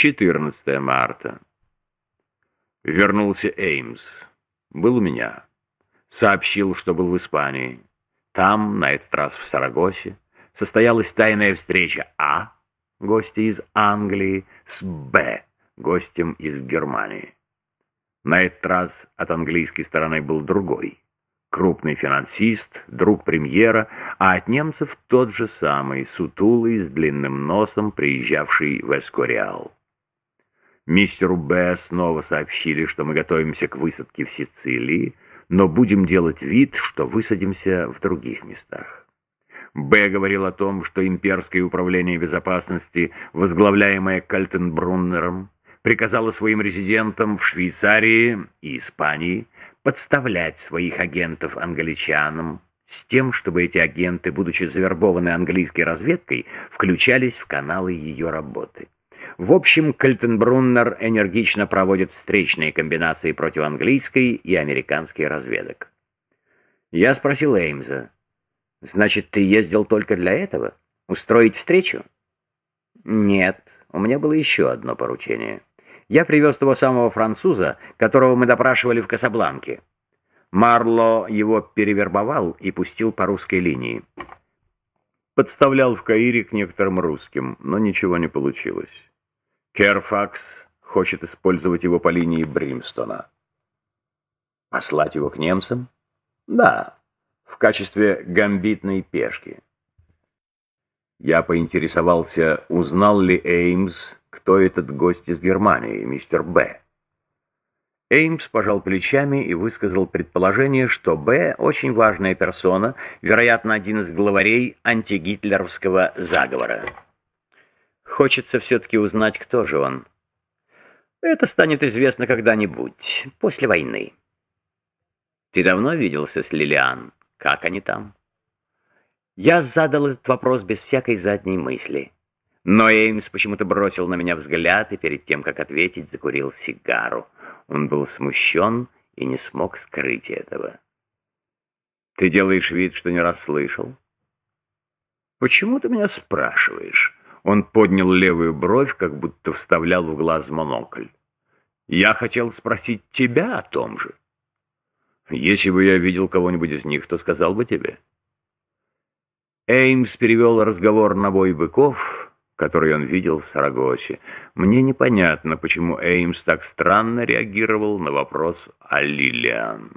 14 марта. Вернулся Эймс. Был у меня. Сообщил, что был в Испании. Там, на этот раз в Сарагосе, состоялась тайная встреча А, гостя из Англии, с Б, гостем из Германии. На этот раз от английской стороны был другой. Крупный финансист, друг премьера, а от немцев тот же самый, сутулый, с длинным носом, приезжавший в Эскориал. Мистеру Б. снова сообщили, что мы готовимся к высадке в Сицилии, но будем делать вид, что высадимся в других местах. Б. говорил о том, что имперское управление безопасности, возглавляемое Кальтенбруннером, приказало своим резидентам в Швейцарии и Испании подставлять своих агентов англичанам с тем, чтобы эти агенты, будучи завербованы английской разведкой, включались в каналы ее работы. В общем, Кальтенбруннер энергично проводит встречные комбинации против английской и американской разведок. Я спросил Эймза, «Значит, ты ездил только для этого? Устроить встречу?» «Нет, у меня было еще одно поручение. Я привез того самого француза, которого мы допрашивали в Касабланке. Марло его перевербовал и пустил по русской линии. Подставлял в Каире к некоторым русским, но ничего не получилось. Керфакс хочет использовать его по линии Бримстона. Послать его к немцам? Да, в качестве гамбитной пешки. Я поинтересовался, узнал ли Эймс, кто этот гость из Германии, мистер Б. Эймс пожал плечами и высказал предположение, что Б. очень важная персона, вероятно, один из главарей антигитлеровского заговора. Хочется все-таки узнать, кто же он. Это станет известно когда-нибудь, после войны. Ты давно виделся с Лилиан? Как они там? Я задал этот вопрос без всякой задней мысли. Но Эймс почему-то бросил на меня взгляд и перед тем, как ответить, закурил сигару. Он был смущен и не смог скрыть этого. «Ты делаешь вид, что не расслышал?» «Почему ты меня спрашиваешь?» Он поднял левую бровь, как будто вставлял в глаз монокль. «Я хотел спросить тебя о том же». «Если бы я видел кого-нибудь из них, то сказал бы тебе». Эймс перевел разговор на бой быков, который он видел в Сарагосе. Мне непонятно, почему Эймс так странно реагировал на вопрос о Лилиан.